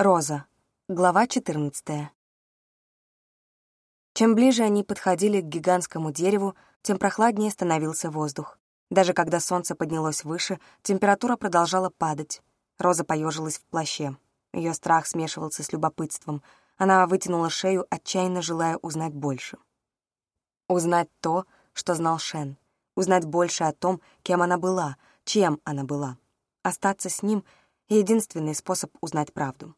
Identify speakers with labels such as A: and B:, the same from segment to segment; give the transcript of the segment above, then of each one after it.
A: Роза. Глава 14. Чем ближе они подходили к гигантскому дереву, тем прохладнее становился воздух. Даже когда солнце поднялось выше, температура продолжала падать. Роза поежилась в плаще. Ее страх смешивался с любопытством. Она вытянула шею, отчаянно желая узнать больше. Узнать то, что знал Шен. Узнать больше о том, кем она была, чем она была. Остаться с ним — единственный способ узнать правду.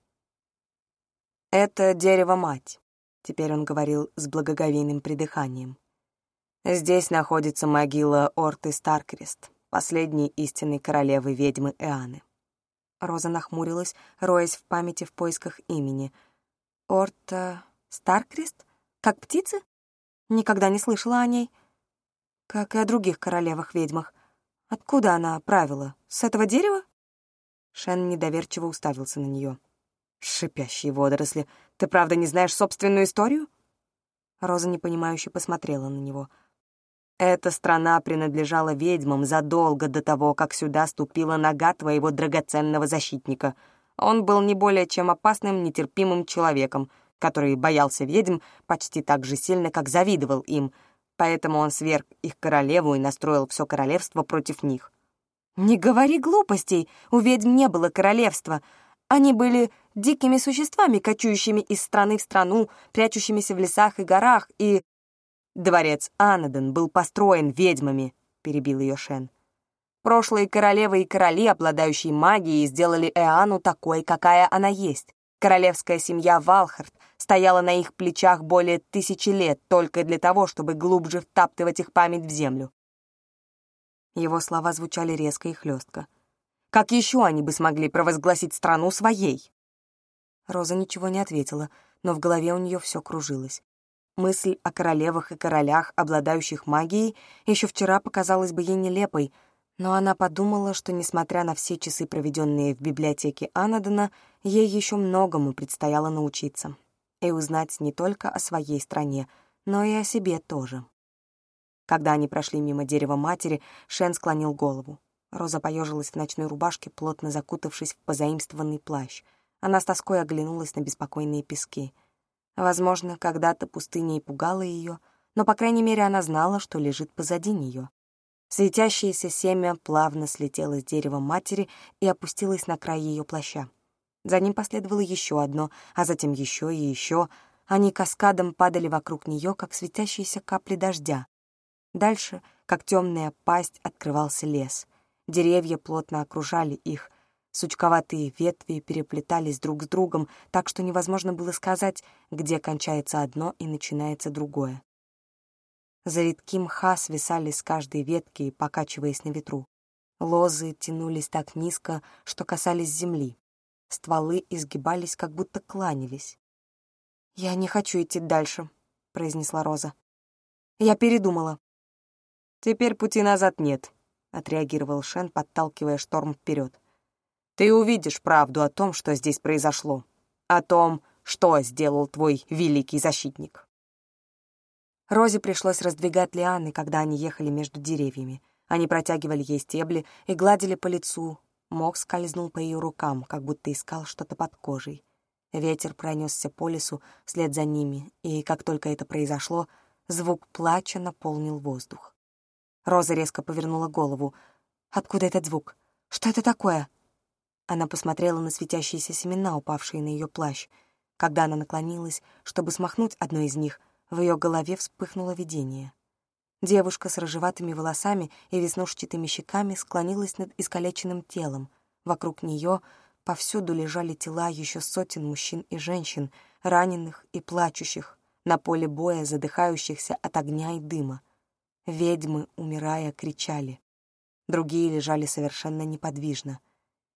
A: «Это дерево-мать», — теперь он говорил с благоговейным придыханием. «Здесь находится могила Орты Старкрест, последней истинной королевы-ведьмы Эаны». Роза нахмурилась, роясь в памяти в поисках имени. «Орта Старкрест? Как птицы? Никогда не слышала о ней. Как и о других королевах-ведьмах. Откуда она правила? С этого дерева?» Шен недоверчиво уставился на нее. «Шипящие водоросли. Ты правда не знаешь собственную историю?» Роза непонимающе посмотрела на него. «Эта страна принадлежала ведьмам задолго до того, как сюда ступила нога твоего драгоценного защитника. Он был не более чем опасным, нетерпимым человеком, который боялся ведьм почти так же сильно, как завидовал им, поэтому он сверг их королеву и настроил все королевство против них». «Не говори глупостей, у ведьм не было королевства. Они были дикими существами, кочующими из страны в страну, прячущимися в лесах и горах, и... «Дворец Анаден был построен ведьмами», — перебил ее Шен. «Прошлые королевы и короли, обладающие магией, сделали Эану такой, какая она есть. Королевская семья Валхард стояла на их плечах более тысячи лет только для того, чтобы глубже втаптывать их память в землю». Его слова звучали резко и хлестко. Как еще они бы смогли провозгласить страну своей? Роза ничего не ответила, но в голове у нее все кружилось. Мысль о королевах и королях, обладающих магией, еще вчера показалась бы ей нелепой, но она подумала, что, несмотря на все часы, проведенные в библиотеке Анадона, ей еще многому предстояло научиться и узнать не только о своей стране, но и о себе тоже. Когда они прошли мимо дерева матери, Шен склонил голову. Роза поежилась в ночной рубашке, плотно закутавшись в позаимствованный плащ. Она с тоской оглянулась на беспокойные пески. Возможно, когда-то пустыня и пугала ее, но, по крайней мере, она знала, что лежит позади нее. Светящееся семя плавно слетело с дерева матери и опустилось на край ее плаща. За ним последовало еще одно, а затем еще и еще. Они каскадом падали вокруг нее, как светящиеся капли дождя. Дальше, как темная пасть, открывался лес. Деревья плотно окружали их. Сучковатые ветви переплетались друг с другом, так что невозможно было сказать, где кончается одно и начинается другое. Завитки мха свисали с каждой ветки, покачиваясь на ветру. Лозы тянулись так низко, что касались земли. Стволы изгибались, как будто кланялись. «Я не хочу идти дальше», — произнесла Роза. «Я передумала». «Теперь пути назад нет», — отреагировал Шен, подталкивая шторм вперед. «Ты увидишь правду о том, что здесь произошло, о том, что сделал твой великий защитник». Розе пришлось раздвигать лианы, когда они ехали между деревьями. Они протягивали ей стебли и гладили по лицу. Мох скользнул по ее рукам, как будто искал что-то под кожей. Ветер пронесся по лесу вслед за ними, и, как только это произошло, звук плача наполнил воздух. Роза резко повернула голову. «Откуда этот звук? Что это такое?» Она посмотрела на светящиеся семена, упавшие на ее плащ. Когда она наклонилась, чтобы смахнуть одно из них, в ее голове вспыхнуло видение. Девушка с рыжеватыми волосами и веснушчатыми щеками склонилась над искалеченным телом. Вокруг нее повсюду лежали тела еще сотен мужчин и женщин, раненых и плачущих, на поле боя задыхающихся от огня и дыма. Ведьмы, умирая, кричали. Другие лежали совершенно неподвижно.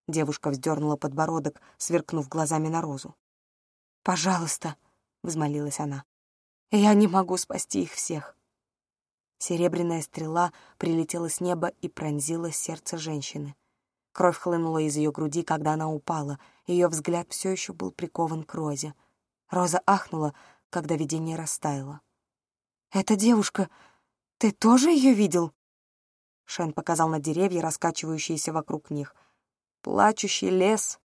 A: Девушка вздернула подбородок, сверкнув глазами на розу. «Пожалуйста», — взмолилась она, — «я не могу спасти их всех». Серебряная стрела прилетела с неба и пронзила сердце женщины. Кровь хлынула из ее груди, когда она упала. Ее взгляд все еще был прикован к Розе. Роза ахнула, когда видение растаяло. «Эта девушка «Ты тоже ее видел?» Шен показал на деревья, раскачивающиеся вокруг них. «Плачущий лес.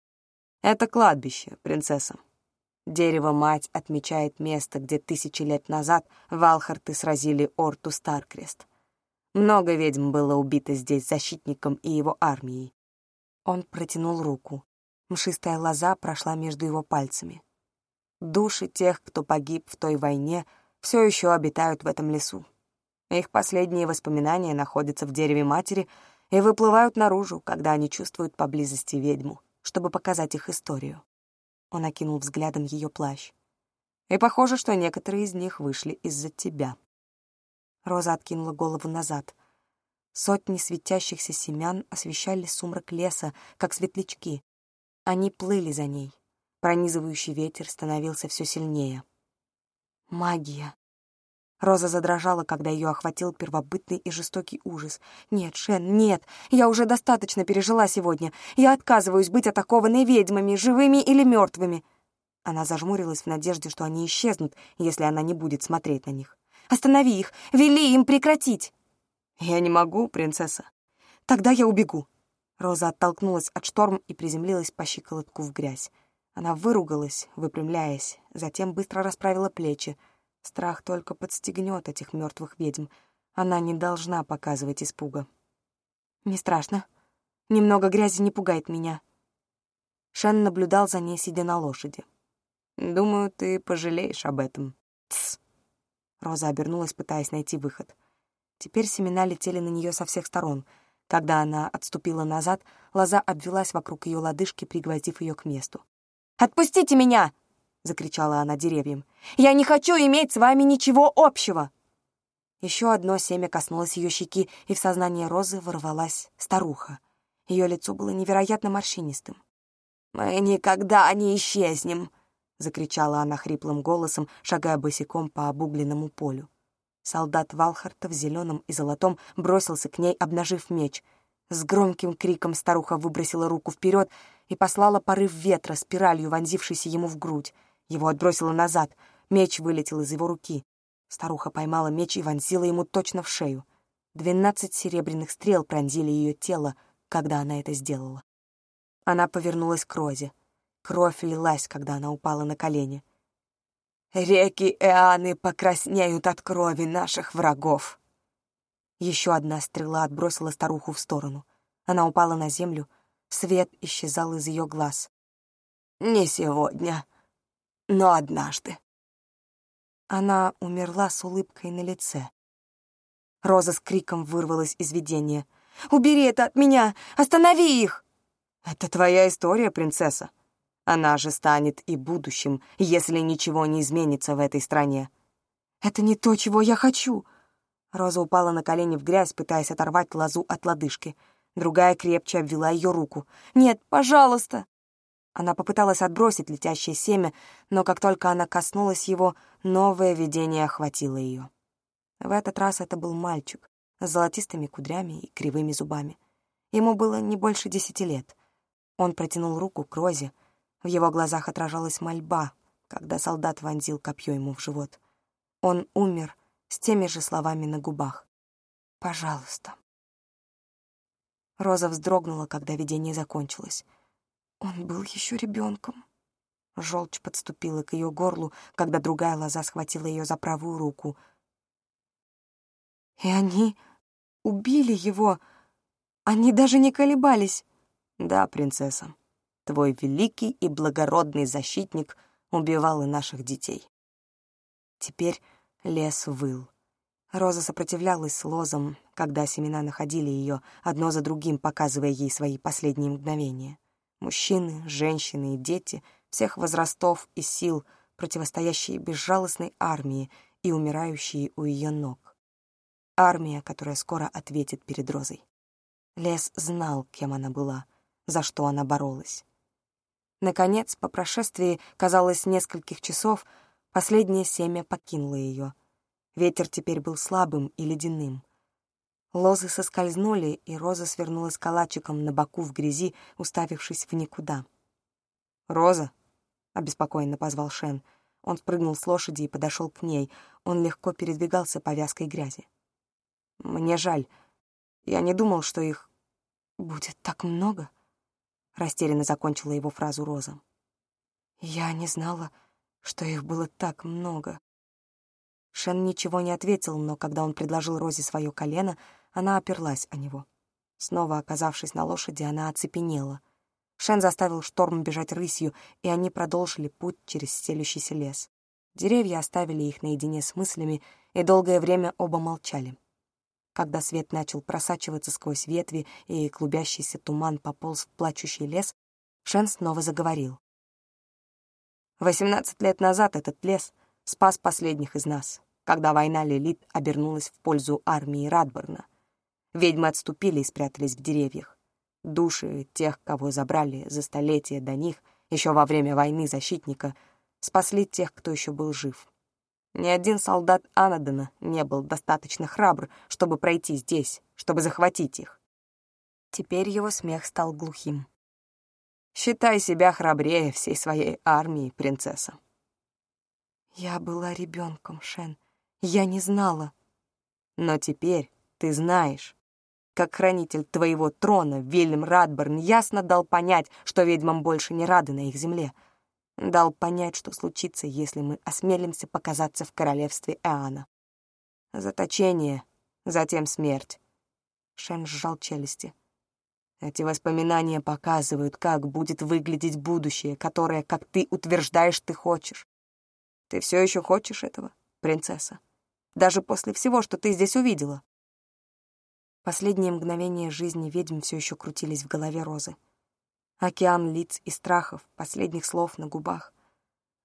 A: Это кладбище, принцесса. Дерево-мать отмечает место, где тысячи лет назад Валхарты сразили Орту Старкрест. Много ведьм было убито здесь защитником и его армией. Он протянул руку. Мшистая лоза прошла между его пальцами. Души тех, кто погиб в той войне, все еще обитают в этом лесу. Их последние воспоминания находятся в дереве матери и выплывают наружу, когда они чувствуют поблизости ведьму, чтобы показать их историю. Он окинул взглядом ее плащ. И похоже, что некоторые из них вышли из-за тебя. Роза откинула голову назад. Сотни светящихся семян освещали сумрак леса, как светлячки. Они плыли за ней. Пронизывающий ветер становился все сильнее. Магия. Роза задрожала, когда ее охватил первобытный и жестокий ужас. «Нет, Шен, нет! Я уже достаточно пережила сегодня. Я отказываюсь быть атакованной ведьмами, живыми или мертвыми!» Она зажмурилась в надежде, что они исчезнут, если она не будет смотреть на них. «Останови их! Вели им прекратить!» «Я не могу, принцесса». «Тогда я убегу». Роза оттолкнулась от шторм и приземлилась по щиколотку в грязь. Она выругалась, выпрямляясь, затем быстро расправила плечи. Страх только подстегнет этих мертвых ведьм. Она не должна показывать испуга. «Не страшно. Немного грязи не пугает меня». Шен наблюдал за ней, сидя на лошади. «Думаю, ты пожалеешь об этом». «Тсс!» Роза обернулась, пытаясь найти выход. Теперь семена летели на нее со всех сторон. Когда она отступила назад, лоза обвелась вокруг ее лодыжки, пригвоздив ее к месту. «Отпустите меня!» — закричала она деревьям. «Я не хочу иметь с вами ничего общего!» Еще одно семя коснулось ее щеки, и в сознание Розы ворвалась старуха. Ее лицо было невероятно морщинистым. «Мы никогда не исчезнем!» — закричала она хриплым голосом, шагая босиком по обугленному полю. Солдат Валхарта в зеленом и золотом бросился к ней, обнажив меч. С громким криком старуха выбросила руку вперед и послала порыв ветра, спиралью вонзившийся ему в грудь. Его отбросило назад, меч вылетел из его руки. Старуха поймала меч и вонзила ему точно в шею. Двенадцать серебряных стрел пронзили ее тело, когда она это сделала. Она повернулась к Розе. Кровь лилась, когда она упала на колени. Реки Эаны покраснеют от крови наших врагов. Еще одна стрела отбросила старуху в сторону. Она упала на землю, свет исчезал из ее глаз. «Не сегодня, но однажды». Она умерла с улыбкой на лице. Роза с криком вырвалась из видения. «Убери это от меня! Останови их!» «Это твоя история, принцесса. Она же станет и будущим, если ничего не изменится в этой стране. «Это не то, чего я хочу!» Роза упала на колени в грязь, пытаясь оторвать лозу от лодыжки. Другая крепче обвела ее руку. «Нет, пожалуйста!» Она попыталась отбросить летящее семя, но как только она коснулась его, новое видение охватило ее. В этот раз это был мальчик с золотистыми кудрями и кривыми зубами. Ему было не больше десяти лет. Он протянул руку к Розе, в его глазах отражалась мольба, когда солдат вонзил копье ему в живот. Он умер с теми же словами на губах. «Пожалуйста». Роза вздрогнула, когда видение закончилось. Он был еще ребенком. Желчь подступила к ее горлу, когда другая лоза схватила ее за правую руку. И они убили его. Они даже не колебались. Да, принцесса, Твой великий и благородный защитник убивал и наших детей. Теперь лес выл. Роза сопротивлялась лозам, когда семена находили ее, одно за другим показывая ей свои последние мгновения. Мужчины, женщины и дети всех возрастов и сил, противостоящие безжалостной армии и умирающие у ее ног. Армия, которая скоро ответит перед Розой. Лес знал, кем она была, за что она боролась. Наконец, по прошествии, казалось, нескольких часов, последнее семя покинуло ее. Ветер теперь был слабым и ледяным. Лозы соскользнули, и Роза свернулась калачиком на боку в грязи, уставившись в никуда. «Роза!» — обеспокоенно позвал Шен. Он спрыгнул с лошади и подошел к ней. Он легко передвигался по вязкой грязи. «Мне жаль. Я не думал, что их будет так много». растерянно закончила его фразу Роза. «Я не знала, что их было так много». Шен ничего не ответил, но когда он предложил Розе свое колено, она оперлась о него. Снова оказавшись на лошади, она оцепенела. Шен заставил шторм бежать рысью, и они продолжили путь через стелющийся лес. Деревья оставили их наедине с мыслями, и долгое время оба молчали. Когда свет начал просачиваться сквозь ветви и клубящийся туман пополз в плачущий лес, Шен снова заговорил. «Восемнадцать лет назад этот лес спас последних из нас, когда война Лилит обернулась в пользу армии Радборна. Ведьмы отступили и спрятались в деревьях. Души тех, кого забрали за столетия до них, еще во время войны защитника, спасли тех, кто еще был жив. Ни один солдат Анадона не был достаточно храбр, чтобы пройти здесь, чтобы захватить их. Теперь его смех стал глухим. «Считай себя храбрее всей своей армии, принцесса». «Я была ребенком, Шен. Я не знала». «Но теперь ты знаешь. Как хранитель твоего трона, Вильям Радберн ясно дал понять, что ведьмам больше не рады на их земле — дал понять, что случится, если мы осмелимся показаться в королевстве Эана. Заточение, затем смерть. Шен сжал челюсти. Эти воспоминания показывают, как будет выглядеть будущее, которое, как ты утверждаешь, ты хочешь. Ты все еще хочешь этого, принцесса? Даже после всего, что ты здесь увидела? Последние мгновения жизни ведьм все еще крутились в голове Розы. Океан лиц и страхов, последних слов на губах.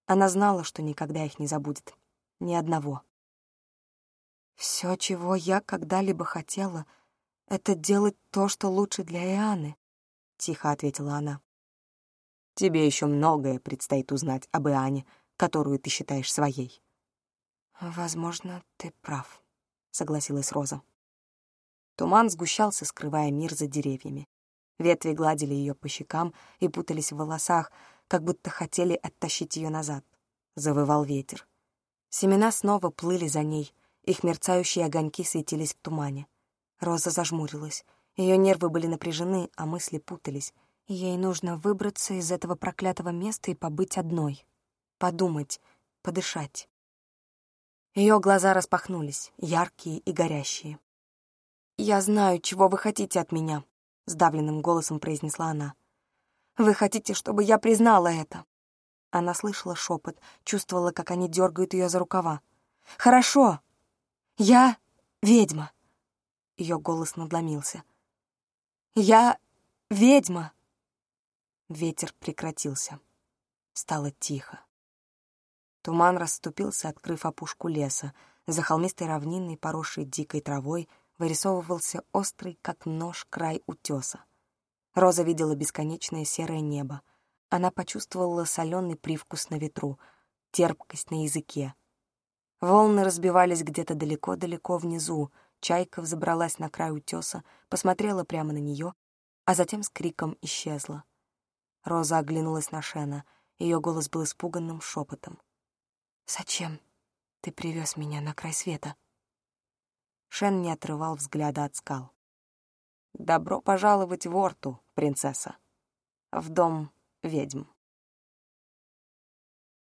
A: Она знала, что никогда их не забудет. Ни одного. «Все, чего я когда-либо хотела, это делать то, что лучше для Иоанны», — тихо ответила она. «Тебе еще многое предстоит узнать об Иоанне, которую ты считаешь своей». «Возможно, ты прав», — согласилась Роза. Туман сгущался, скрывая мир за деревьями. Ветви гладили ее по щекам и путались в волосах, как будто хотели оттащить ее назад. Завывал ветер. Семена снова плыли за ней, их мерцающие огоньки светились в тумане. Роза зажмурилась. Ее нервы были напряжены, а мысли путались. Ей нужно выбраться из этого проклятого места и побыть одной. Подумать, подышать. Ее глаза распахнулись, яркие и горящие. «Я знаю, чего вы хотите от меня», — сдавленным голосом произнесла она. «Вы хотите, чтобы я признала это?» Она слышала шепот, чувствовала, как они дергают ее за рукава. «Хорошо! Я ведьма!» Ее голос надломился. «Я ведьма!» Ветер прекратился. Стало тихо. Туман расступился, открыв опушку леса. За холмистой равниной, поросшей дикой травой, вырисовывался острый, как нож, край утеса. Роза видела бесконечное серое небо. Она почувствовала соленый привкус на ветру, терпкость на языке. Волны разбивались где-то далеко-далеко внизу, чайка взобралась на край утеса, посмотрела прямо на нее, а затем с криком исчезла. Роза оглянулась на Шена, ее голос был испуганным шепотом. «Зачем ты привез меня на край света?» Шен не отрывал взгляда от скал. «Добро пожаловать в Орту, принцесса. В дом ведьм».